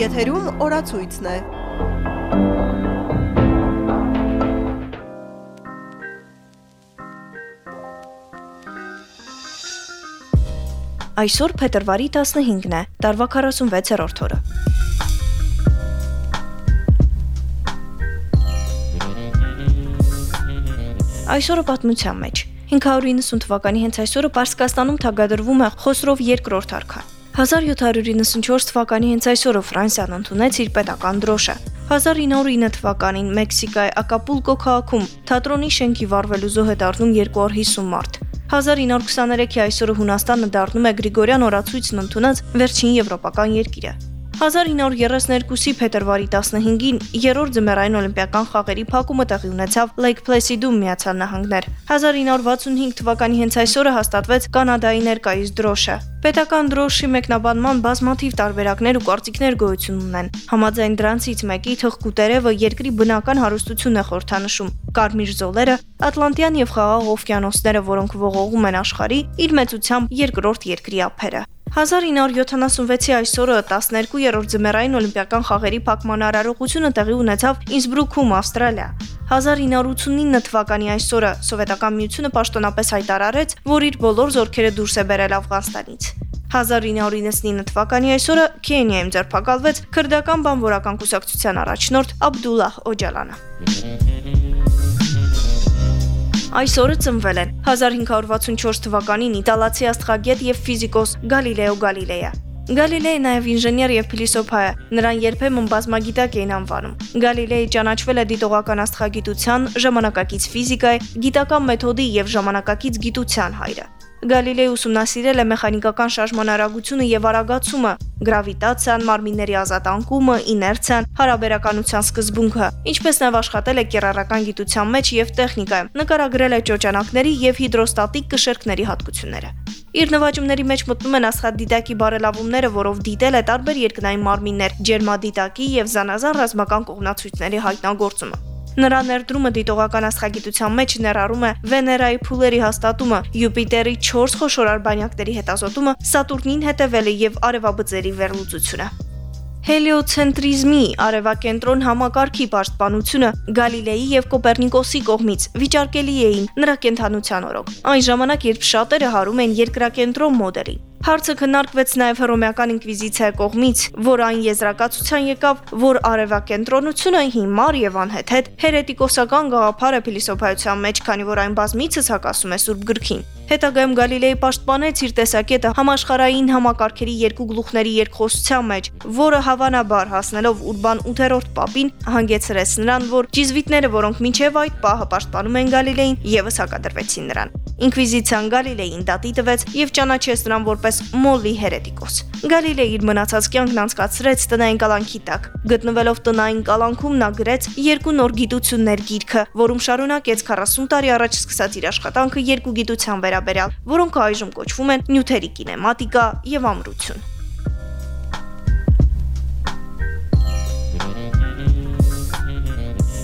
Եթերում օրացույցն է։ Այսօր փետրվարի 15-ն է, տարվա 46-րդ օրը։ Այսօրը պատմության մեջ 590 թվականի հենց այսօրը Պարսկաստանում թագադրվում է Խոսրով երկրորդ արքա։ 1794 թվականի հենց այսօրը Ֆրանսիան ընդունեց իր պետական դրոշը։ 1909 թվականին Մեքսիկայի Ակապուլկո քաղաքում թատրոնի շենքի վառվելու զոհ է դառնում 250 մարդ։ 1923-ի այսօրը Հունաստանը դառնում է Գրիգորյան օրացույցն ընդունած վերջին եվրոպական երկիրը։ 1932-ի փետրվարի 15-ին երրորդ ձմեռային օլիմպիական խաղերի փակումը տեղի ունեցավ Lake Placid-ում Միացյալ Նահանգներ։ 1965 թվականի հենց այսօրը հաստատվեց Կանադայի ներկայիս դրոշը։ Պետական դրոշի մեկնաբանման բազմաթիվ տարբերակներ ու կարծիքներ գոյություն ունեն։ Համաձայն դրանցից մեկի թղկու տերևը երկրի բնական հարստությունն է խորհրդանշում։ Կարմիր զոլերը, Ատլանտյան եւ Խաղաղ օվկիանոսները, որոնք ողողում են աշխարհի, իր մեծությամբ երկրորդ երկրի ափերը։ 1976-ի այսօրը 12-րդ ձմեռային օլիմպիական խաղերի փակման արարողությունը տեղի ունեցավ Ինսբրուքում, Ավստրալիա։ 1989 թվականի այսօրը Սովետական միությունը պաշտոնապես հայտարարեց, որ իր բոլոր զորքերը դուրս է բերել Աֆղանստանից։ 1999 թվականի այսօրը Քենիայում ձերբակալվեց քրդական բանվորական կուսակցության առաջնորդ Աբդուլլահ Օջալանը։ Այսօրը ծնվել են 1564 թվականին իտալացի աստղագետ եւ ֆիզիկոս Գալիլեո Գալիլեյը։ Գալիլեյը նաև ինժեներ եւ փիլիսոփա է։ Նրան երբեմն բազմագիտակ էին անվանում։ Գալիլեյը ճանաչվել է դիտողական աստղագիտության, ժամանակակից ֆիզիկայի, գիտական մեթոդի եւ ժամանակակից գիտության հայրը։ Գալիլեյ ուսումնասիրել է մեխանիկական շարժման արագությունը եւ արագացումը, գրավիտացիան, մարմինների ազատ անկումը, իներցիան, հարաբերականության սկզբունքը, ինչպես նաեւ աշխատել է կիրառական գիտության մեջ եւ տեխնիկայում, նկարագրել է ճոճանակների եւ հիդրոստատիկ կշերքների հատկությունները։ Իր նվաճումների մեջ մտնում են աստղադիտակի բարելավումները, որով դիտել է տարբեր երկնային մարմիններ, ջերմադիտակի եւ զանազան ռազմական կողմնացույցների հայտնագործումը։ Նրա ներդրումը դիտողական աստղագիտության մեջ ներառում է Վեներայի փուլերի հաստատումը, Յուպիտերի 4 խոշոր արբանյակների հետազոտումը, Սատուրնին հետևելը եւ արևաբծերի վերլուծությունը։ Հելիոցենտրիզմի արևակենտրոն համակարգի պաշտպանությունը Գալիլեի եւ Կոպեռնիկոսի կողմից վիճարկելի էին նրա կենթանության օրոք։ Այն ժամանակ, երբ շատերը հարում են երկրակենտրոն մոդելին, Հարցը քննարկվեց նաև հռոմեական ինկվիզիցիայի կողմից, որ այն եզրակացության եկավ, որ արևակենտրոնությունը հիմար եւ անհեթեթ հերետիկոսական գաղափար է փիլիսոփայության մեջ, քանի որ այն բազմիցս հակասում է Սուրբ գրքին։ Հետագայում Գալիլեյ պաշտպանեց իր տեսակետը համաշխարային համակարգերի երկու գլուխների երկխոսության մեջ, որը հավանաբար հասնելով Ուրբան 8-րդ պապին հանգեցրեց նրան, որ ջիզվիտները, որոնք մինչև այդ պահը պաշտպանում են Գալիլեին, եւս հակադրվեցին նրան։ Ինկվիզիցիան Գալիլեին դատի տվեց եւ ճանաչեց նրան որպես մոլի հերետիկոս։ Գալիլեյ իր մնացած կյանքն անցկացրեց տնային կալանքի տակ։ Գտնվելով տնային կալանքում նա գրեց երկու նոր գիտություններ գիրքը, որում շարունակեց 40 տարի առաջ սկսած իր աշխատանքը երկու գիտության վերաբերյալ, որոնք այժմ կոչվում են նյութերի կինեմատիկա եւ ամրություն։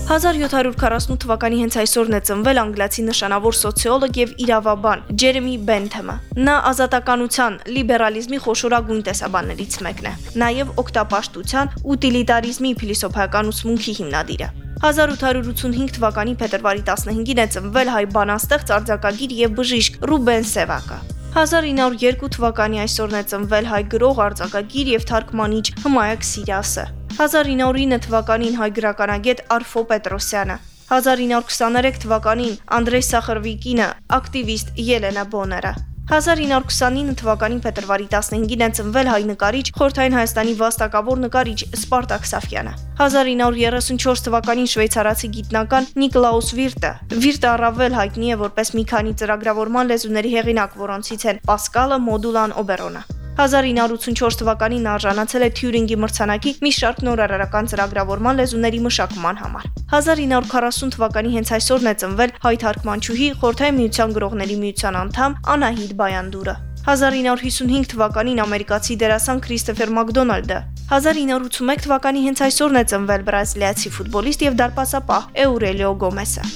1748 թվականի հենց այսօրն է ծնվել անգլիացի նշանավոր սոցիոլոգ եւ իրավաբան Ջերեմի Բենթեմը։ Նա ազատականության, լիբերալիզմի խոշորագույն տեսաբաններից մեկն է։ Նաեւ օկտապաշտության, ուտիլիտարիզմի փիլիսոփայական ուսմունքի հիմնադիրը։ 1885 թվականի փետրվարի 15-ին է ծնվել հայ բանաստեղծ, արձակագիր եւ բժիշկ Ռուբեն Սևակը։ 1902 թվականի այսօրն է ծնվել հայ գրող, արձակագիր եւ թարգմանիչ Հմայակ Սիրասը։ 1909 թվականին հայ գրականագետ Արֆո Պետրոսյանը 1923 թվականին Անդրեյ Սախարվիկինը, ակտիվիստ Ելենա Բոները 1929 թվականին փետրվարի 15-ին է ծնվել հայ նկարիչ Խորթային Հայաստանի վաստակավոր նկարիչ Սպարտակ Սաֆյանը։ 1934 թվականին շվեյցարացի գիտնական Նիկլաուս Վիրտը։ Վիրտը առավել հայտնի է որպես մի քանի ծրագրավորման լեզուների հեղինակ, որոնցից են Պասկալը, Մոդուլան, Օբերոնը։ 1984 թվականին արժանացել է Թյուրինգի մրցանակի մի շարք նորարարական ծրագրավորման լեզուների մշակման համար։ 1940 թվականի հենց այսօրն է ծնվել հայ թարգմանչուհի Խորթայ միության գրողների միության անդամ Անահիտ Բայանդուրը։ 1955 թվականին ամերիկացի դերասան Քրիստոֆեր Մակդոնալդը 1981 թվականի հենց այսօրն է ծնվել բրազիլիացի ֆուտբոլիստ եւ դարպասապահ Էուրելիո Գոմեսը։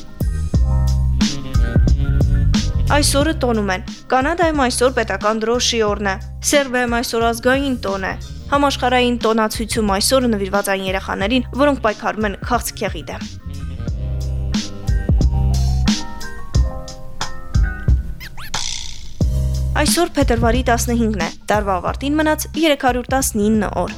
Այսօրը տոնում են։ Կանադայում այսօր պետական դրոշի օրն է։ Սերբիայում այսօր ազգային տոն է։ Համաշխարհային տոնացույցում այսօրը նվիրված այն երեխաներին, որոնք պայքարում են քաղցկեղի դեմ։ Այսօր փետրվարի 15-ն է։ Տարվա ավարտին մնաց 319 օր։